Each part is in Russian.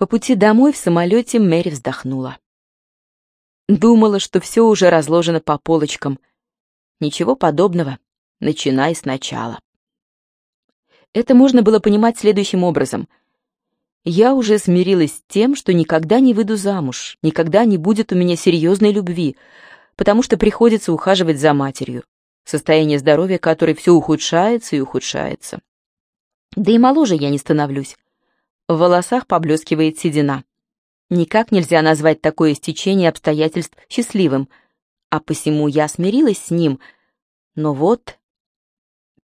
По пути домой в самолете Мэри вздохнула. Думала, что все уже разложено по полочкам. Ничего подобного. Начинай сначала. Это можно было понимать следующим образом. Я уже смирилась с тем, что никогда не выйду замуж, никогда не будет у меня серьезной любви, потому что приходится ухаживать за матерью, состояние здоровья которой все ухудшается и ухудшается. Да и моложе я не становлюсь. В волосах поблескивает седина. Никак нельзя назвать такое стечение обстоятельств счастливым, а посему я смирилась с ним. Но вот...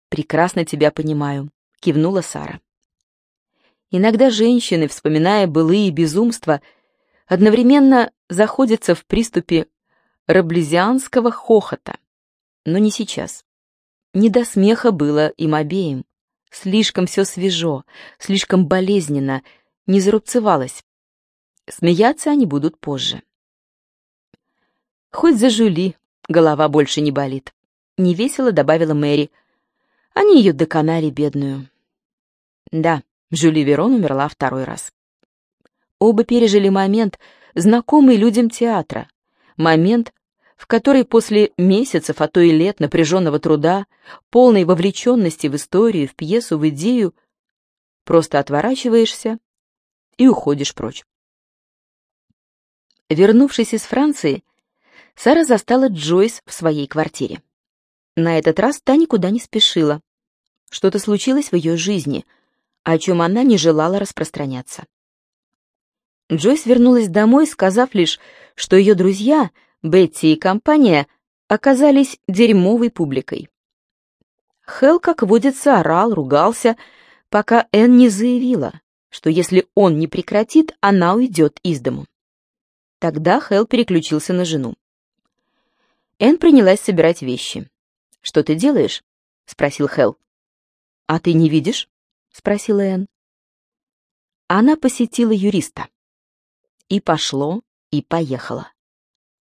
«Прекрасно тебя понимаю», — кивнула Сара. Иногда женщины, вспоминая былые безумства, одновременно заходятся в приступе раблезианского хохота. Но не сейчас. Не до смеха было им обеим. Слишком все свежо, слишком болезненно, не зарубцевалось. Смеяться они будут позже. Хоть за Жюли голова больше не болит. Невесело добавила Мэри. Они ее доконали, бедную. Да, Жюли Верон умерла второй раз. Оба пережили момент, знакомый людям театра. Момент, в которой после месяцев, а то и лет напряженного труда, полной вовлеченности в историю, в пьесу, в идею, просто отворачиваешься и уходишь прочь. Вернувшись из Франции, Сара застала Джойс в своей квартире. На этот раз та никуда не спешила. Что-то случилось в ее жизни, о чем она не желала распространяться. Джойс вернулась домой, сказав лишь, что ее друзья — Бетти и компания оказались дерьмовой публикой. Хелл, как водится, орал, ругался, пока Энн не заявила, что если он не прекратит, она уйдет из дому. Тогда Хелл переключился на жену. Энн принялась собирать вещи. «Что ты делаешь?» — спросил Хелл. «А ты не видишь?» — спросила Энн. Она посетила юриста. И пошло, и поехало.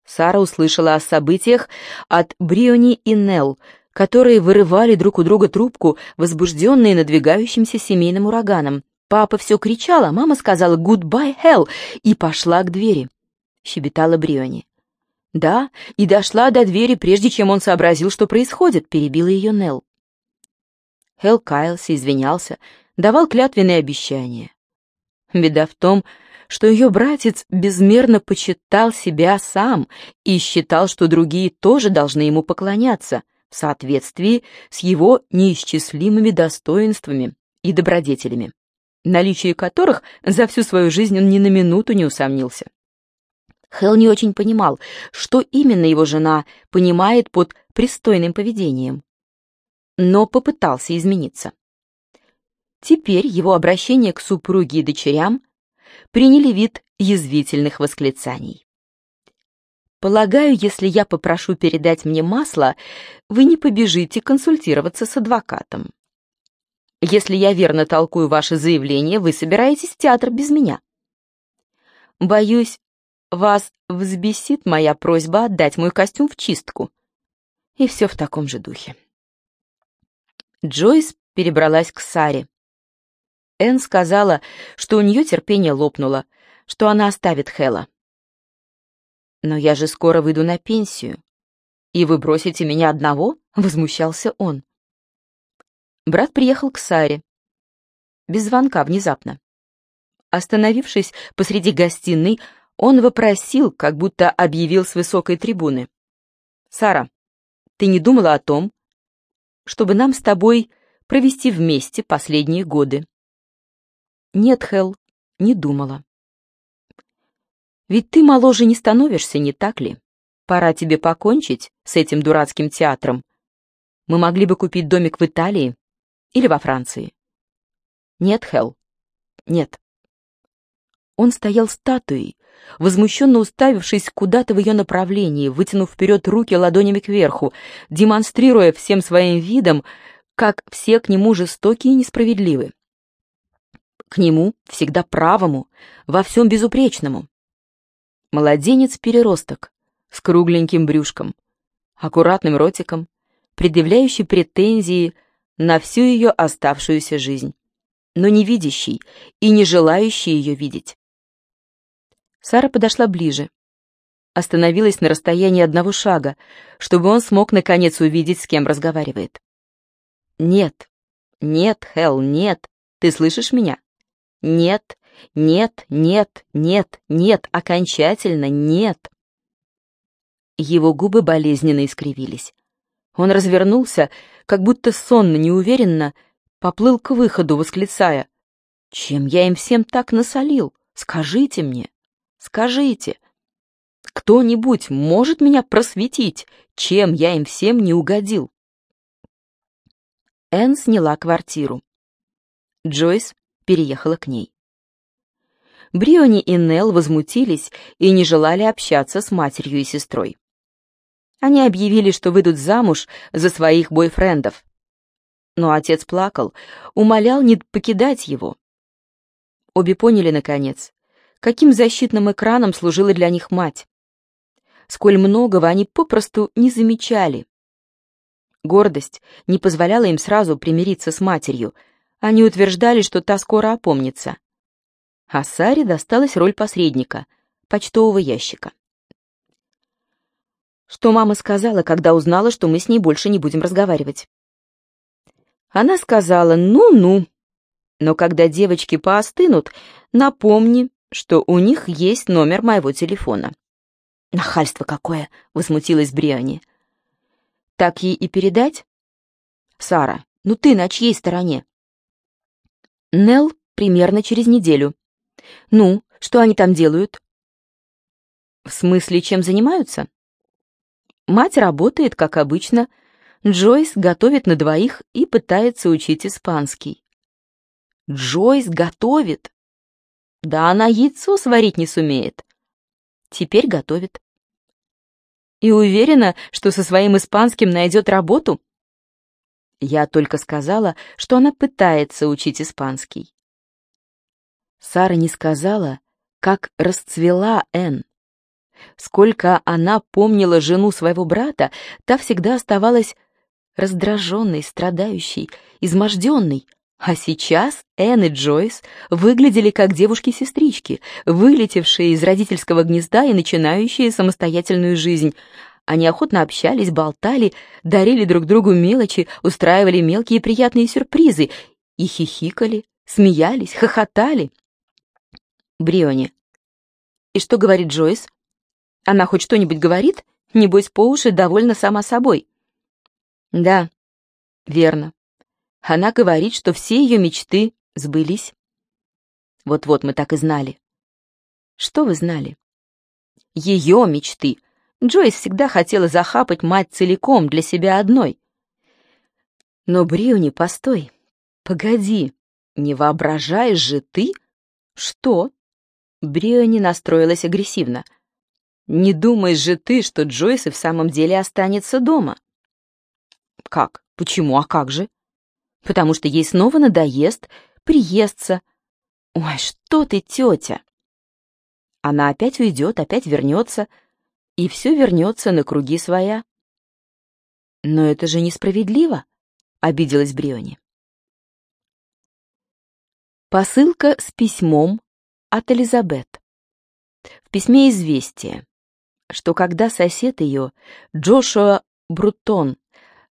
Сара услышала о событиях от Бриони и Нелл, которые вырывали друг у друга трубку, возбужденные надвигающимся семейным ураганом. Папа все кричал, а мама сказала «Goodbye, Hell!» и пошла к двери. Щебетала Бриони. «Да, и дошла до двери, прежде чем он сообразил, что происходит», — перебила ее Нелл. Хелл каялся, извинялся, давал клятвенные обещания. Беда в том, что ее братец безмерно почитал себя сам и считал, что другие тоже должны ему поклоняться в соответствии с его неисчислимыми достоинствами и добродетелями, наличие которых за всю свою жизнь он ни на минуту не усомнился. Хелл не очень понимал, что именно его жена понимает под пристойным поведением, но попытался измениться. Теперь его обращение к супруге и дочерям приняли вид язвительных восклицаний. Полагаю, если я попрошу передать мне масло, вы не побежите консультироваться с адвокатом. Если я верно толкую ваше заявление, вы собираетесь в театр без меня. Боюсь, вас взбесит моя просьба отдать мой костюм в чистку. И все в таком же духе. Джойс перебралась к Саре. Энн сказала, что у нее терпение лопнуло, что она оставит Хэла. «Но я же скоро выйду на пенсию. И вы бросите меня одного?» — возмущался он. Брат приехал к Саре. Без звонка, внезапно. Остановившись посреди гостиной, он вопросил, как будто объявил с высокой трибуны. «Сара, ты не думала о том, чтобы нам с тобой провести вместе последние годы?» Нет, Хел, не думала. Ведь ты моложе не становишься, не так ли? Пора тебе покончить с этим дурацким театром. Мы могли бы купить домик в Италии или во Франции. Нет, Хел, нет. Он стоял статуей, возмущенно уставившись куда-то в ее направлении, вытянув вперед руки ладонями кверху, демонстрируя всем своим видом, как все к нему жестокие и несправедливы к нему, всегда правому, во всем безупречному. Младенец-переросток с кругленьким брюшком, аккуратным ротиком, предъявляющий претензии на всю ее оставшуюся жизнь, но не видящий и не желающий ее видеть. Сара подошла ближе. Остановилась на расстоянии одного шага, чтобы он смог наконец увидеть, с кем разговаривает. «Нет, нет, Хелл, нет. Ты слышишь меня? Нет, нет, нет, нет, нет, окончательно нет». Его губы болезненно искривились. Он развернулся, как будто сонно, неуверенно, поплыл к выходу, восклицая. «Чем я им всем так насолил? Скажите мне, скажите. Кто-нибудь может меня просветить, чем я им всем не угодил?» Энн сняла квартиру. Джойс переехала к ней. Бриони и Нелл возмутились и не желали общаться с матерью и сестрой. Они объявили, что выйдут замуж за своих бойфрендов. Но отец плакал, умолял не покидать его. Обе поняли, наконец, каким защитным экраном служила для них мать. Сколь многого они попросту не замечали. Гордость не позволяла им сразу примириться с матерью. Они утверждали, что та скоро опомнится. А Саре досталась роль посредника, почтового ящика. Что мама сказала, когда узнала, что мы с ней больше не будем разговаривать? Она сказала «ну-ну». Но когда девочки поостынут, напомни, что у них есть номер моего телефона. «Нахальство какое!» — возмутилась Бриани. «Так ей и передать?» «Сара, ну ты на чьей стороне?» Нел примерно через неделю. «Ну, что они там делают?» «В смысле, чем занимаются?» Мать работает, как обычно. Джойс готовит на двоих и пытается учить испанский. Джойс готовит? Да она яйцо сварить не сумеет. Теперь готовит. И уверена, что со своим испанским найдет работу? Я только сказала, что она пытается учить испанский. Сара не сказала, как расцвела Энн. Сколько она помнила жену своего брата, та всегда оставалась раздраженной, страдающей, изможденной. А сейчас Энн и Джойс выглядели как девушки-сестрички, вылетевшие из родительского гнезда и начинающие самостоятельную жизнь. Они охотно общались, болтали, дарили друг другу мелочи, устраивали мелкие приятные сюрпризы и хихикали, смеялись, хохотали. Бриони. И что говорит Джойс? Она хоть что-нибудь говорит? Небось, по уши довольна сама собой. Да, верно. Она говорит, что все ее мечты сбылись. Вот-вот мы так и знали. Что вы знали? Ее мечты. Джойс всегда хотела захапать мать целиком для себя одной. Но, Брюни, постой. Погоди, не воображаешь же ты? Что? Бриони настроилась агрессивно. Не думаешь же ты, что Джойс и в самом деле останется дома? Как? Почему? А как же? Потому что ей снова надоест, приестся. Ой, что ты, тетя? Она опять уйдет, опять вернется, и все вернется на круги своя. Но это же несправедливо, обиделась Бриони. Посылка с письмом от Элизабет. В письме известие что когда сосед ее, Джошуа Брутон,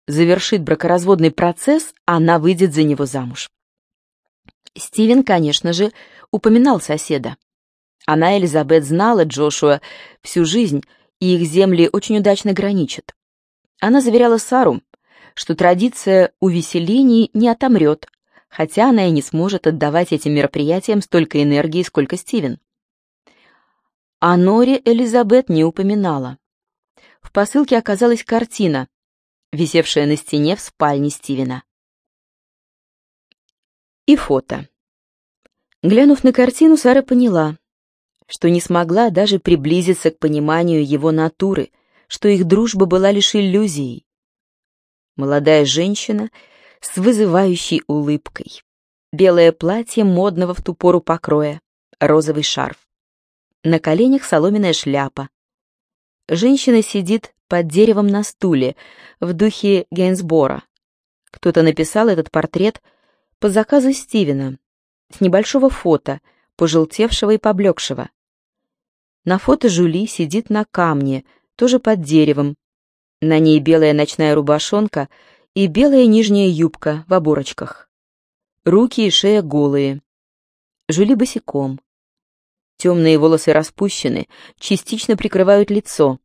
завершит бракоразводный процесс, она выйдет за него замуж. Стивен, конечно же, упоминал соседа. Она, Элизабет, знала Джошуа всю жизнь, и их земли очень удачно граничат. Она заверяла Сару, что традиция увеселений не отомрет, хотя она и не сможет отдавать этим мероприятиям столько энергии, сколько Стивен. О Норе Элизабет не упоминала. В посылке оказалась картина, висевшая на стене в спальне Стивена. И фото. Глянув на картину, Сара поняла, что не смогла даже приблизиться к пониманию его натуры, что их дружба была лишь иллюзией. Молодая женщина с вызывающей улыбкой. Белое платье модного в ту пору покроя, розовый шарф. На коленях соломенная шляпа. Женщина сидит под деревом на стуле в духе Гейнсбора. Кто-то написал этот портрет по заказу Стивена с небольшого фото, пожелтевшего и поблекшего. На фото Жули сидит на камне, тоже под деревом. На ней белая ночная рубашонка и белая нижняя юбка в оборочках. Руки и шея голые. Жули босиком. Темные волосы распущены, частично прикрывают лицо.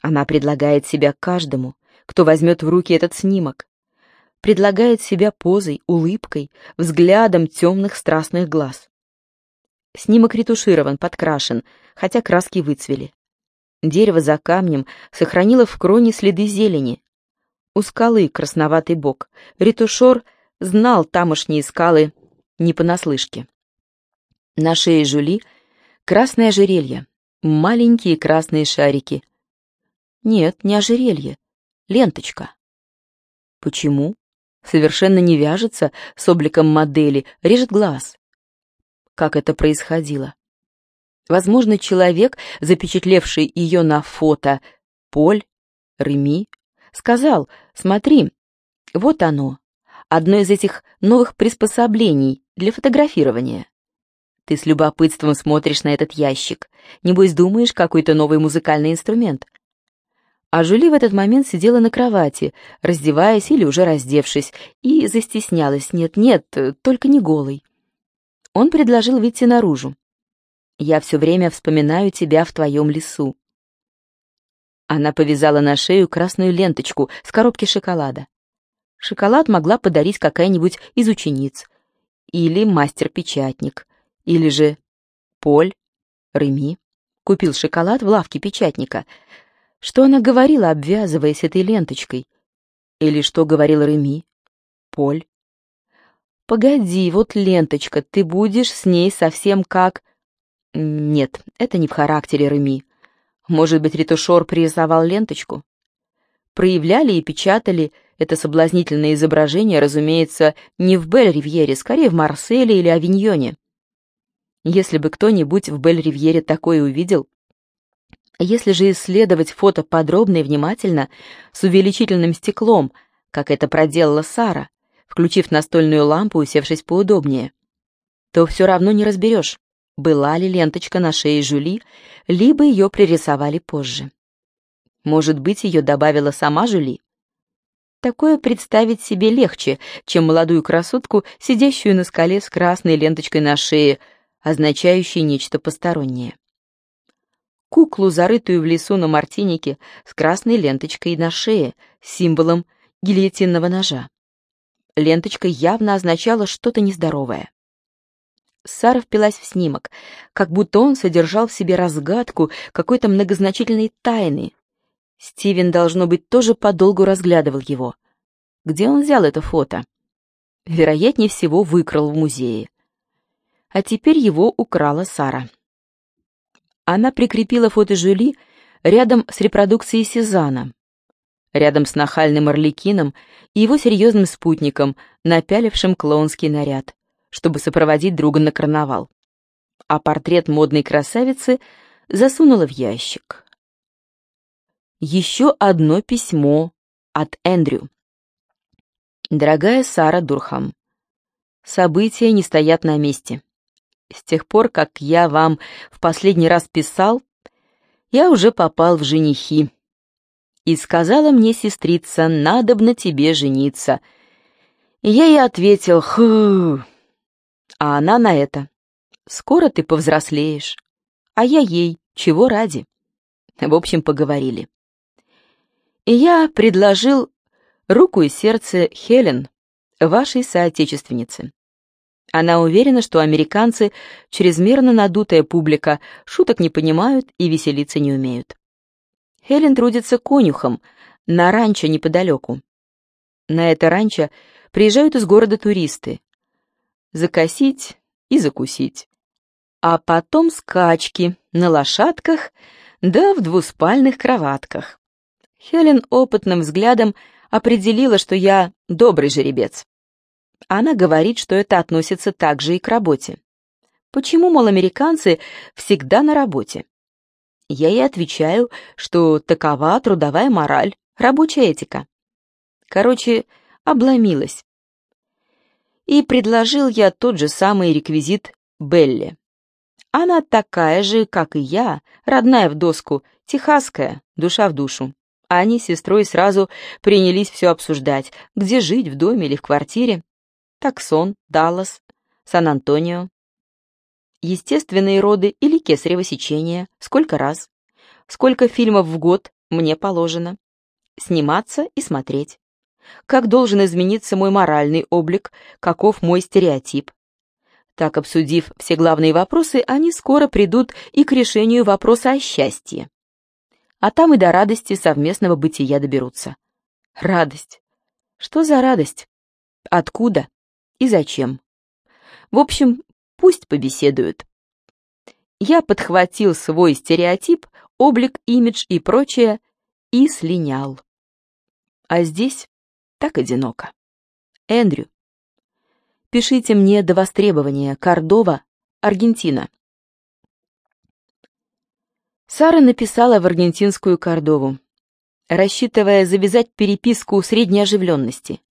Она предлагает себя каждому, кто возьмет в руки этот снимок. Предлагает себя позой, улыбкой, взглядом темных страстных глаз. Снимок ретуширован, подкрашен, хотя краски выцвели. Дерево за камнем сохранило в кроне следы зелени. У скалы красноватый бок. Ретушер знал тамошние скалы не понаслышке. На шее Жули красное ожерелье, маленькие красные шарики. Нет, не ожерелье, ленточка. Почему? Совершенно не вяжется с обликом модели, режет глаз как это происходило. Возможно, человек, запечатлевший ее на фото, Поль, Реми, сказал, смотри, вот оно, одно из этих новых приспособлений для фотографирования. Ты с любопытством смотришь на этот ящик, небось думаешь, какой-то новый музыкальный инструмент. А Жюли в этот момент сидела на кровати, раздеваясь или уже раздевшись, и застеснялась, нет-нет, только не голой. Он предложил выйти наружу. «Я все время вспоминаю тебя в твоем лесу». Она повязала на шею красную ленточку с коробки шоколада. Шоколад могла подарить какая-нибудь из учениц. Или мастер-печатник. Или же Поль, Реми. Купил шоколад в лавке печатника. Что она говорила, обвязываясь этой ленточкой? Или что говорил Реми? Поль. «Погоди, вот ленточка, ты будешь с ней совсем как...» «Нет, это не в характере Реми. Может быть, ретушер пририсовал ленточку?» Проявляли и печатали это соблазнительное изображение, разумеется, не в Бель-Ривьере, скорее в Марселе или Авиньоне. Если бы кто-нибудь в Бель-Ривьере такое увидел, если же исследовать фото подробно и внимательно, с увеличительным стеклом, как это проделала Сара, включив настольную лампу, усевшись поудобнее, то все равно не разберешь, была ли ленточка на шее Жюли, либо ее пририсовали позже. Может быть, ее добавила сама Жюли? Такое представить себе легче, чем молодую красотку, сидящую на скале с красной ленточкой на шее, означающей нечто постороннее. Куклу, зарытую в лесу на мартинике, с красной ленточкой на шее, символом гильотинного ножа. Ленточка явно означала что-то нездоровое. Сара впилась в снимок, как будто он содержал в себе разгадку какой-то многозначительной тайны. Стивен, должно быть, тоже подолгу разглядывал его. Где он взял это фото? Вероятнее всего, выкрал в музее. А теперь его украла Сара. Она прикрепила фото Жюли рядом с репродукцией Сезана, рядом с нахальным Орликином и его серьезным спутником, напялившим клоунский наряд, чтобы сопроводить друга на карнавал. А портрет модной красавицы засунула в ящик. Еще одно письмо от Эндрю. Дорогая Сара Дурхам, события не стоят на месте. С тех пор, как я вам в последний раз писал, я уже попал в женихи. И сказала мне сестрица, надобно тебе жениться. Я ей ответил, хы. А она на это, скоро ты повзрослеешь. А я ей, чего ради? В общем, поговорили. И я предложил руку и сердце Хелен, вашей соотечественнице. Она уверена, что американцы — чрезмерно надутая публика, шуток не понимают и веселиться не умеют. Хелен трудится конюхом на ранчо неподалеку. На это ранчо приезжают из города туристы. Закосить и закусить. А потом скачки на лошадках да в двуспальных кроватках. Хелен опытным взглядом определила, что я добрый жеребец. Она говорит, что это относится также и к работе. Почему, мол, американцы всегда на работе? Я ей отвечаю, что такова трудовая мораль, рабочая этика. Короче, обломилась. И предложил я тот же самый реквизит Белли. Она такая же, как и я, родная в доску, техасская, душа в душу. Они с сестрой сразу принялись все обсуждать, где жить, в доме или в квартире. Таксон, Даллас, Сан-Антонио. Естественные роды или кесарево сечение, сколько раз. Сколько фильмов в год мне положено. Сниматься и смотреть. Как должен измениться мой моральный облик, каков мой стереотип. Так, обсудив все главные вопросы, они скоро придут и к решению вопроса о счастье. А там и до радости совместного бытия доберутся. Радость. Что за радость? Откуда? И зачем? В общем, пусть побеседуют. Я подхватил свой стереотип, облик, имидж и прочее и слинял. А здесь так одиноко. Эндрю. Пишите мне до востребования. Кордова, Аргентина. Сара написала в аргентинскую Кордову, рассчитывая завязать переписку средней оживленности.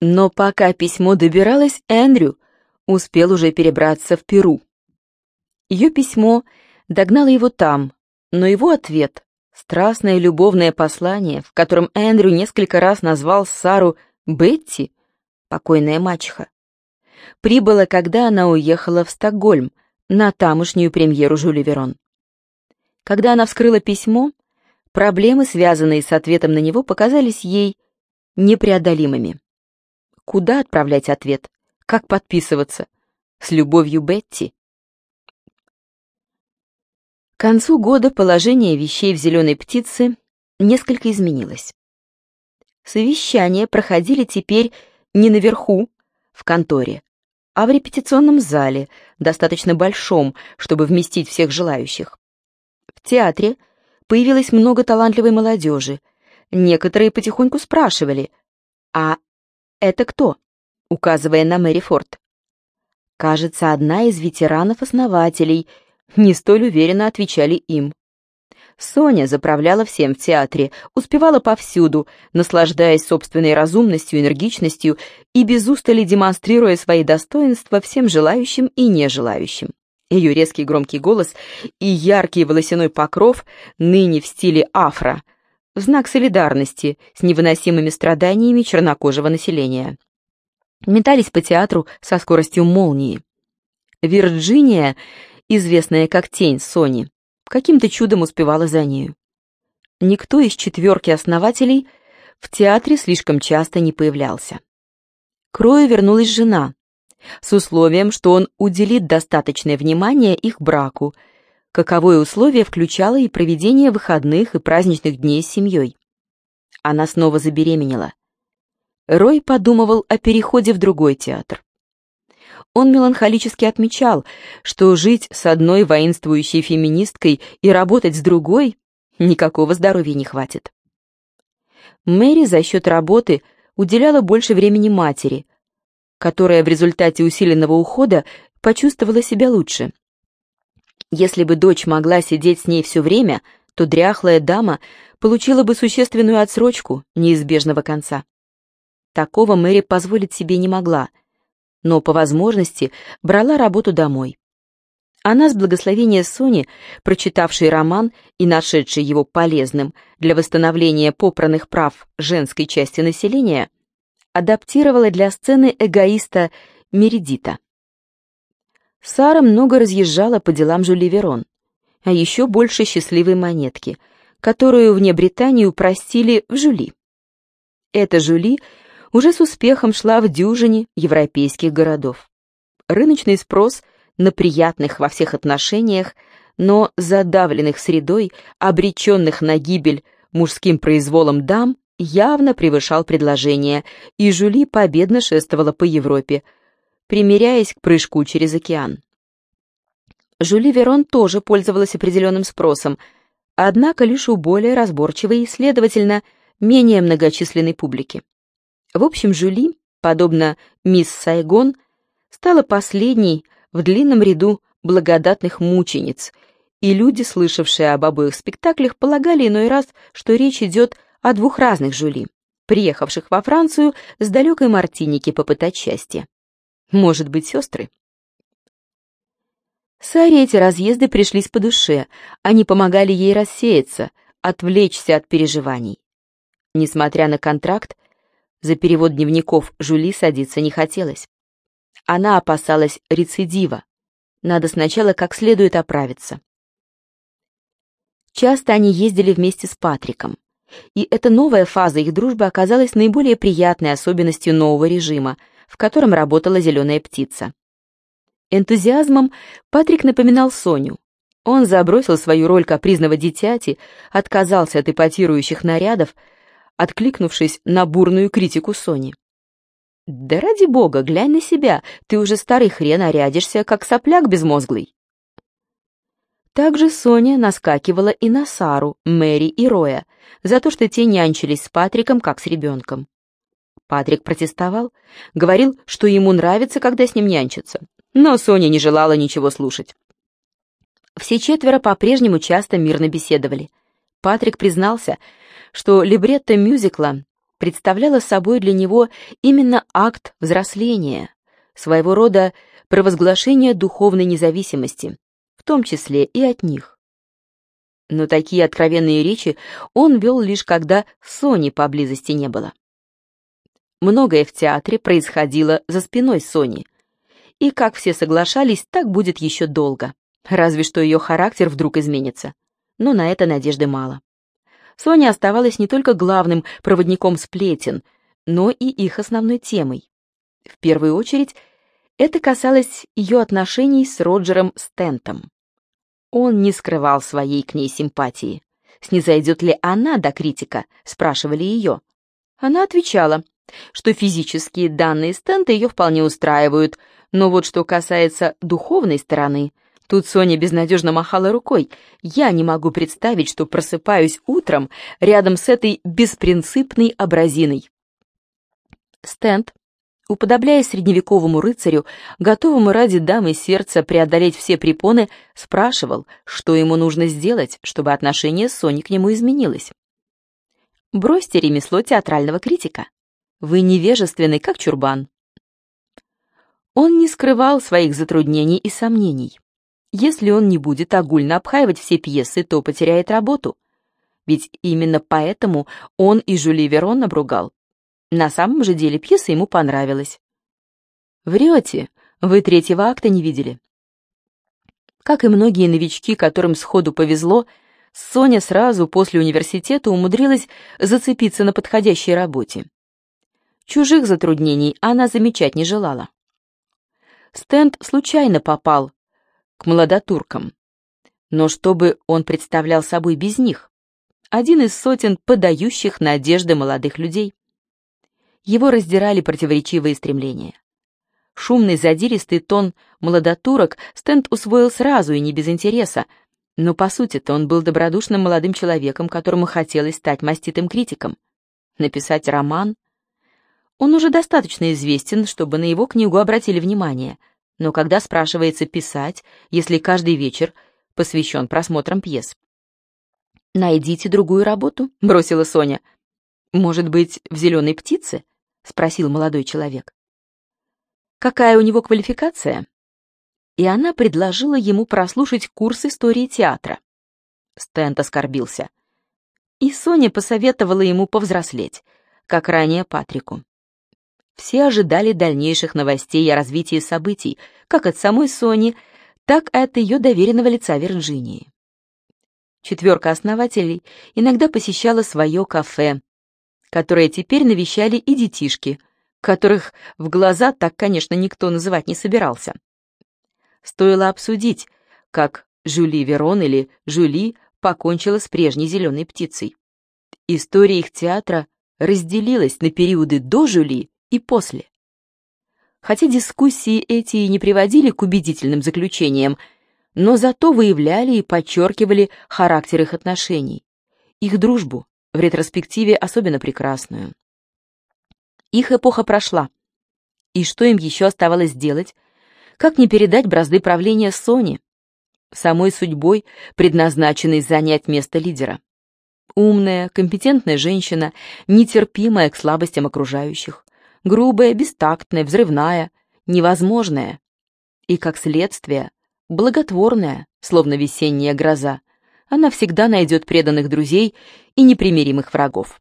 Но пока письмо добиралось, Эндрю успел уже перебраться в Перу. Ее письмо догнало его там, но его ответ, страстное любовное послание, в котором Эндрю несколько раз назвал Сару Бетти, покойная мачеха, прибыло, когда она уехала в Стокгольм на тамошнюю премьеру Жюли Верон. Когда она вскрыла письмо, проблемы, связанные с ответом на него, показались ей непреодолимыми. Куда отправлять ответ? Как подписываться? С любовью Бетти? К концу года положение вещей в «Зеленой птице» несколько изменилось. Совещания проходили теперь не наверху, в конторе, а в репетиционном зале, достаточно большом, чтобы вместить всех желающих. В театре появилось много талантливой молодежи. Некоторые потихоньку спрашивали, «А это кто?» Указывая на Мэри Форд. Кажется, одна из ветеранов-основателей, не столь уверенно отвечали им. Соня заправляла всем в театре, успевала повсюду, наслаждаясь собственной разумностью, энергичностью и без устали демонстрируя свои достоинства всем желающим и нежелающим. Ее резкий громкий голос и яркий волосяной покров, ныне в стиле афро, в знак солидарности с невыносимыми страданиями чернокожего населения. Метались по театру со скоростью молнии. Вирджиния, известная как тень Сони, каким-то чудом успевала за нею. Никто из четверки основателей в театре слишком часто не появлялся. К Рою вернулась жена, с условием, что он уделит достаточное внимание их браку, каковое условие включало и проведение выходных и праздничных дней с семьей. Она снова забеременела. Рой подумывал о переходе в другой театр. Он меланхолически отмечал, что жить с одной воинствующей феминисткой и работать с другой никакого здоровья не хватит. Мэри за счет работы уделяла больше времени матери, которая в результате усиленного ухода почувствовала себя лучше. Если бы дочь могла сидеть с ней все время, то дряхлая дама получила бы существенную отсрочку неизбежного конца. Такого Мэри позволить себе не могла, но по возможности брала работу домой. Она с благословения Сони, прочитавшей роман и нашедшей его полезным для восстановления попранных прав женской части населения, адаптировала для сцены эгоиста Мередита. Сара много разъезжала по делам Жюли Верон, а еще больше счастливой монетки, которую вне Британии упростили в Жюли. Эта Жюли уже с успехом шла в дюжине европейских городов. Рыночный спрос на приятных во всех отношениях, но задавленных средой, обреченных на гибель мужским произволом дам, явно превышал предложение, и Жюли победно шествовала по Европе, примеряясь к прыжку через океан. Жюли Верон тоже пользовалась определенным спросом, однако лишь у более разборчивой и, следовательно, менее многочисленной публики. В общем, Жюли, подобно мисс Сайгон, стала последней в длинном ряду благодатных мучениц, и люди, слышавшие об обоих спектаклях, полагали иной раз, что речь идет о двух разных Жюли, приехавших во Францию с далекой Мартиники попытать счастье. Может быть, сестры? Саре эти разъезды пришлись по душе, они помогали ей рассеяться, отвлечься от переживаний. Несмотря на контракт, за перевод дневников Жули садиться не хотелось. Она опасалась рецидива. Надо сначала как следует оправиться. Часто они ездили вместе с Патриком. И эта новая фаза их дружбы оказалась наиболее приятной особенностью нового режима, в котором работала зеленая птица. Энтузиазмом Патрик напоминал Соню. Он забросил свою роль капризного дитяти, отказался от эпатирующих нарядов, откликнувшись на бурную критику Сони. «Да ради бога, глянь на себя, ты уже старый хрен, орядишься, как сопляк безмозглый». Также Соня наскакивала и на Сару, Мэри и Роя за то, что те нянчились с Патриком, как с ребенком. Патрик протестовал, говорил, что ему нравится, когда с ним нянчатся, но Соня не желала ничего слушать. Все четверо по-прежнему часто мирно беседовали. Патрик признался, что либретто мюзикла представляло собой для него именно акт взросления, своего рода провозглашение духовной независимости, в том числе и от них. Но такие откровенные речи он вел лишь когда Сони поблизости не было. Многое в театре происходило за спиной Сони, и, как все соглашались, так будет еще долго, разве что ее характер вдруг изменится. Но на это надежды мало. Соня оставалась не только главным проводником сплетен, но и их основной темой. В первую очередь, это касалось ее отношений с Роджером Стентом. Он не скрывал своей к ней симпатии. Снизойдет ли она до критика, спрашивали ее. Она отвечала, что физические данные Стента ее вполне устраивают, но вот что касается духовной стороны — Тут Соня безнадежно махала рукой. Я не могу представить, что просыпаюсь утром рядом с этой беспринципной абразиной. Стенд, уподобляясь средневековому рыцарю, готовому ради дамы сердца преодолеть все препоны, спрашивал, что ему нужно сделать, чтобы отношение Сони к нему изменилось. «Бросьте ремесло театрального критика. Вы невежественны, как чурбан». Он не скрывал своих затруднений и сомнений. Если он не будет огульно обхаивать все пьесы, то потеряет работу. Ведь именно поэтому он и Жюли Верон обругал. На самом же деле пьеса ему понравилась. «Врете, вы третьего акта не видели». Как и многие новички, которым сходу повезло, Соня сразу после университета умудрилась зацепиться на подходящей работе. Чужих затруднений она замечать не желала. Стенд случайно попал к молодотуркам. Но чтобы он представлял собой без них? Один из сотен подающих надежды молодых людей. Его раздирали противоречивые стремления. Шумный задиристый тон молодотурок Стенд усвоил сразу и не без интереса, но по сути-то он был добродушным молодым человеком, которому хотелось стать маститым критиком. Написать роман? Он уже достаточно известен, чтобы на его книгу обратили внимание — но когда спрашивается писать, если каждый вечер посвящен просмотрам пьес? «Найдите другую работу», — бросила Соня. «Может быть, в «Зеленой птице»?» — спросил молодой человек. «Какая у него квалификация?» И она предложила ему прослушать курс истории театра. Стент оскорбился. И Соня посоветовала ему повзрослеть, как ранее Патрику. Все ожидали дальнейших новостей о развитии событий, как от самой Сони, так и от ее доверенного лица Вирджинии. Четверка основателей иногда посещала свое кафе, которое теперь навещали и детишки, которых в глаза так, конечно, никто называть не собирался. Стоило обсудить, как Жюли Верон или Жюли покончила с прежней зеленой птицей. История их театра разделилась на периоды до Жюли и после. Хотя дискуссии эти не приводили к убедительным заключениям, но зато выявляли и подчеркивали характер их отношений, их дружбу, в ретроспективе особенно прекрасную. Их эпоха прошла, и что им еще оставалось делать, как не передать бразды правления Сони, самой судьбой, предназначенной занять место лидера. Умная, компетентная женщина, нетерпимая к слабостям окружающих, грубая, бестактная, взрывная, невозможная. И, как следствие, благотворная, словно весенняя гроза. Она всегда найдет преданных друзей и непримиримых врагов.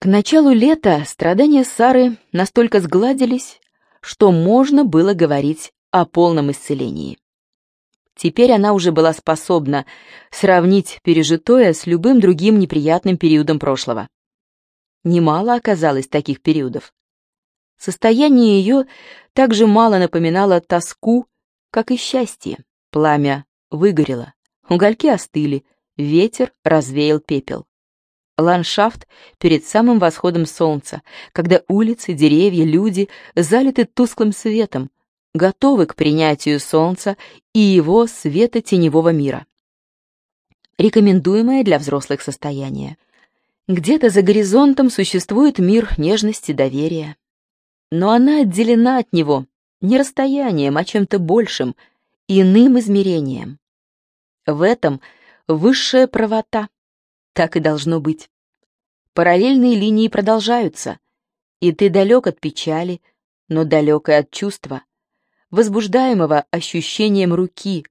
К началу лета страдания Сары настолько сгладились, что можно было говорить о полном исцелении. Теперь она уже была способна сравнить пережитое с любым другим неприятным периодом прошлого. Немало оказалось таких периодов. Состояние ее также мало напоминало тоску, как и счастье. Пламя выгорело, угольки остыли, ветер развеял пепел. Ландшафт перед самым восходом солнца, когда улицы, деревья, люди залиты тусклым светом, готовы к принятию Солнца и его светотеневого мира. Рекомендуемое для взрослых состояние. Где-то за горизонтом существует мир нежности, доверия. Но она отделена от него не расстоянием, а чем-то большим, иным измерением. В этом высшая правота. Так и должно быть. Параллельные линии продолжаются, и ты далек от печали, но далек и от чувства, возбуждаемого ощущением руки,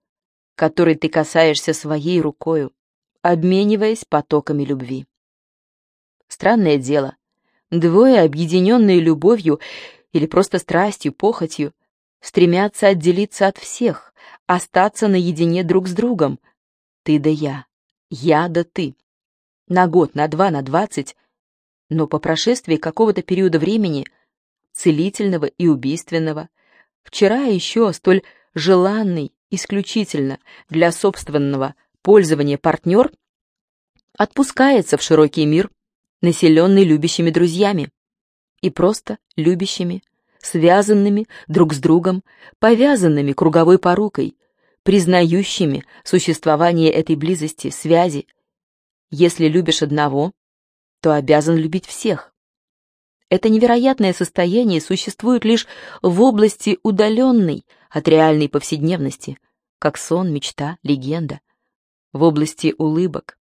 которой ты касаешься своей рукою, обмениваясь потоками любви. Странное дело, двое, объединенные любовью или просто страстью, похотью, стремятся отделиться от всех, остаться наедине друг с другом. Ты да я, я да ты. На год, на два, на двадцать, но по прошествии какого-то периода времени, целительного и убийственного, Вчера еще столь желанный исключительно для собственного пользования партнер отпускается в широкий мир, населенный любящими друзьями и просто любящими, связанными друг с другом, повязанными круговой порукой, признающими существование этой близости, связи. Если любишь одного, то обязан любить всех. Это невероятное состояние существует лишь в области удаленной от реальной повседневности, как сон, мечта, легенда, в области улыбок.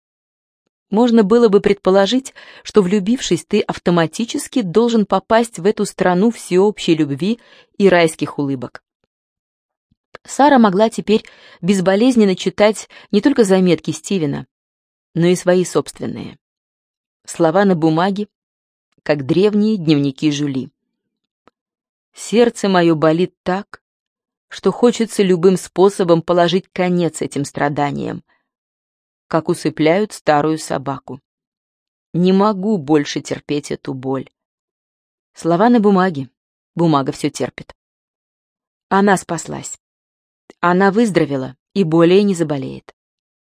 Можно было бы предположить, что влюбившись, ты автоматически должен попасть в эту страну всеобщей любви и райских улыбок. Сара могла теперь безболезненно читать не только заметки Стивена, но и свои собственные. Слова на бумаге, как древние дневники Жюли. Сердце мое болит так, что хочется любым способом положить конец этим страданиям, как усыпляют старую собаку. Не могу больше терпеть эту боль. Слова на бумаге. Бумага все терпит. Она спаслась. Она выздоровела и более не заболеет.